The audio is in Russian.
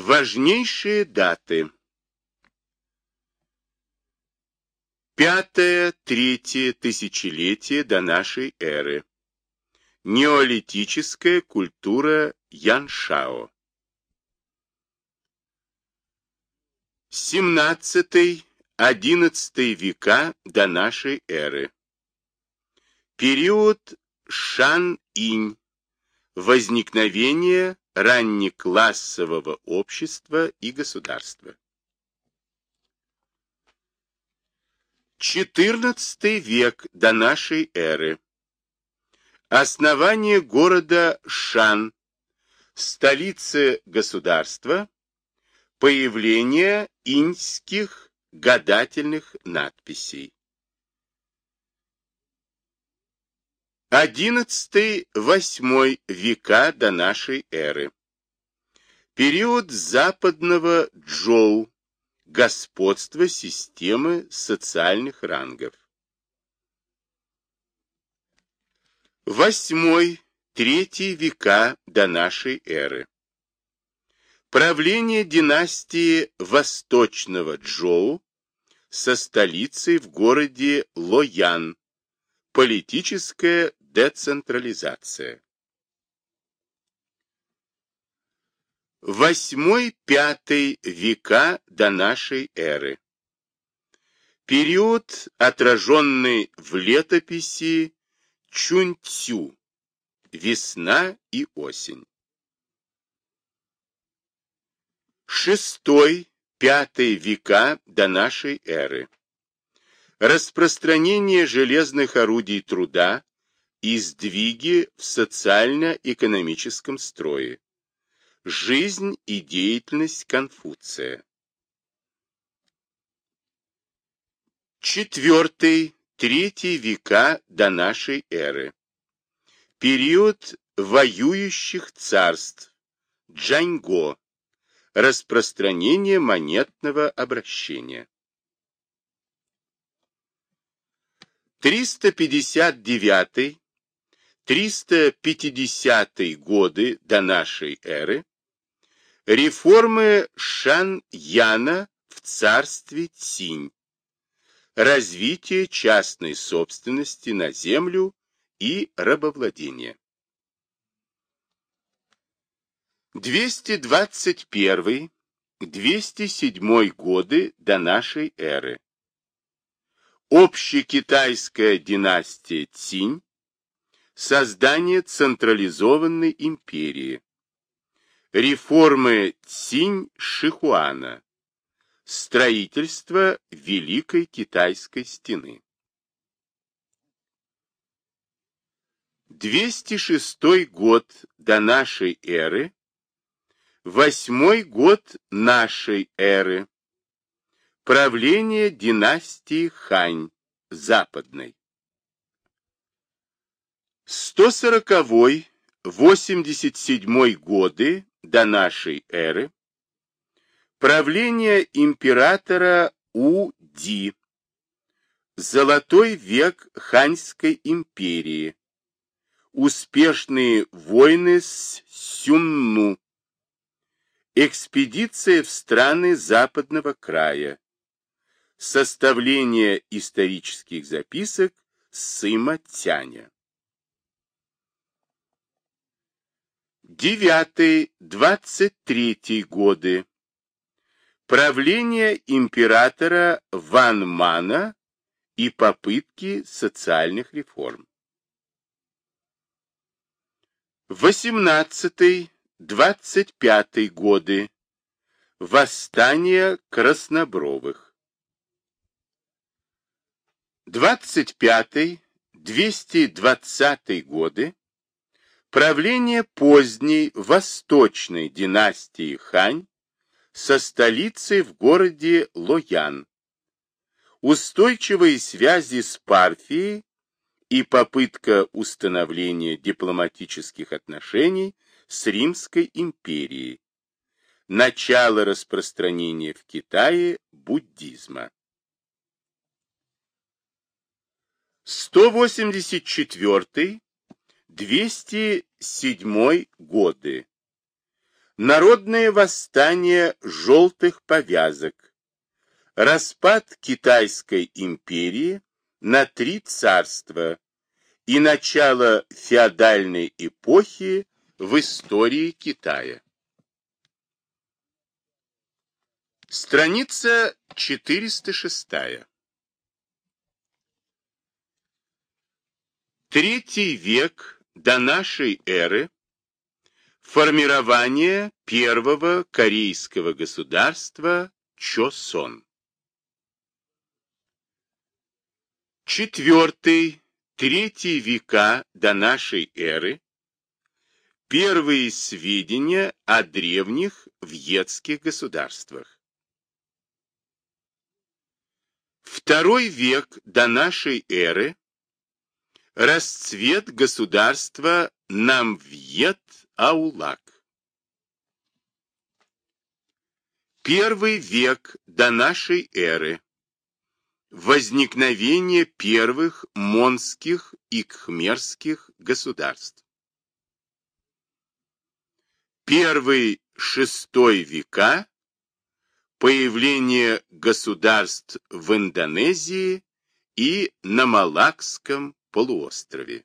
Важнейшие даты. Пятое-третье тысячелетие до нашей эры. Неолитическая культура Яншао. 17-11 века до нашей эры. Период Шан-Инь. Возникновение раннеклассового общества и государства. XIV век до нашей эры. Основание города Шан, столицы государства, появление иньских гадательных надписей. XI-VIII века до нашей эры. Период западного Джоу, господства системы социальных рангов. VIII-III века до нашей эры. Правление династии Восточного Джоу со столицей в городе Лоян. Политическая децентрализация. Восьмой-пятый века до нашей эры. Период, отраженный в летописи Чунцю. Весна и осень. Шестой-пятый века до нашей эры. Распространение железных орудий труда и сдвиги в социально-экономическом строе. Жизнь и деятельность Конфуция. Четвертый, третий века до нашей эры. Период воюющих царств. Джаньго. Распространение монетного обращения. 359 350 годы до нашей эры реформы Шан-Яна в царстве Цинь, развитие частной собственности на землю и рабовладение. 221-207 годы до нашей эры. Общекитайская династия Цинь Создание централизованной империи. Реформы Цинь-Шихуана. Строительство Великой Китайской стены. 206 год до нашей эры, восьмой год нашей эры, правление династии Хань, западной. 140-87 годы до нашей эры, правление императора У-Ди, золотой век Ханьской империи, успешные войны с Сюнну, экспедиция в страны западного края, составление исторических записок Сыма Тяня. Девятый, двадцать третий годы. Правление императора Ван Мана и попытки социальных реформ. Восемнадцатый, двадцать пятый годы. Восстание краснобровых. Двадцать пятый, двести двадцатый годы Правление поздней восточной династии Хань со столицей в городе Лоян. Устойчивые связи с Парфией и попытка установления дипломатических отношений с Римской империей. Начало распространения в Китае буддизма. 184 207 годы. Народное восстание желтых повязок. Распад Китайской империи на три царства и начало феодальной эпохи в истории Китая. Страница 406. Третий век до нашей эры. Формирование первого корейского государства Чосон. Четвертый, третий века до нашей эры. Первые сведения о древних вьетских государствах. Второй век до нашей эры. Расцвет государства Намвьет-Аулак. Первый век до нашей эры. Возникновение первых монских и кхмерских государств. Первый шестой века. Появление государств в Индонезии и на Малакском полуострове.